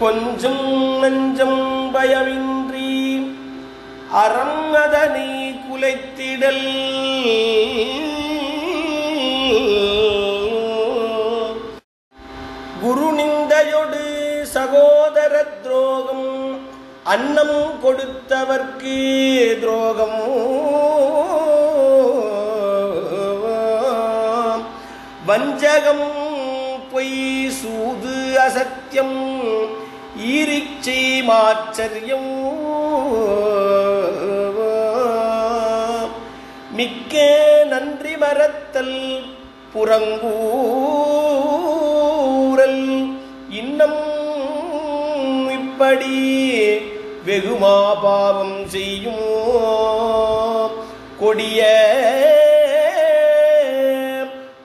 கொஞ்சம் நஞ்சம் பயமின்றி அறம் அதனை குலைத்திடல். குரு நிந்தையொடு சகோதர துரோகம் அன்னம் கொடுத்தவர்க்கு துரோகம். வஞ்சகம் பொய் சூது அசத்தியம் ஈரிச்சை மாச்சரியம் மிக்க நன்றி மறத்தல் புறங்கூரல் இன்னம் இப்படி வெகுமா பாவம் செய்யும். கொடிய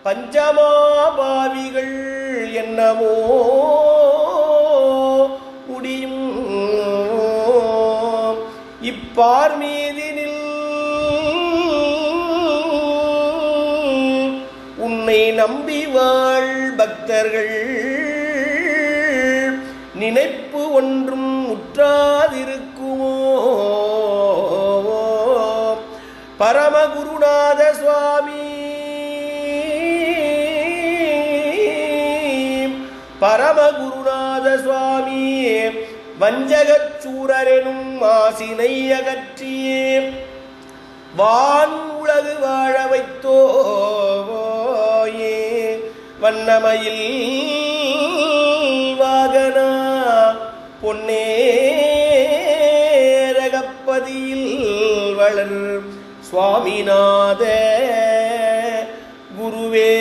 பஞ்சமாபாவிகள் என்னவோ. இப்பார் மீதினில் உன்னை நம்பி வாழ் பக்தர்கள். நினைப்பு ஒன்றும் முற்றாதிருக்குமோ? பரமகுருநாத சுவாமி. பரமகுருநாத சுவாமி வஞ்சகச் சூரரெனும் மாசினை அகற்றியே வான் உலகு வாழ வைத்தோயே வண்ணமயில் வாகனா பொன்னேரகப்பதியில் வளர் சுவாமிநாத குருவே.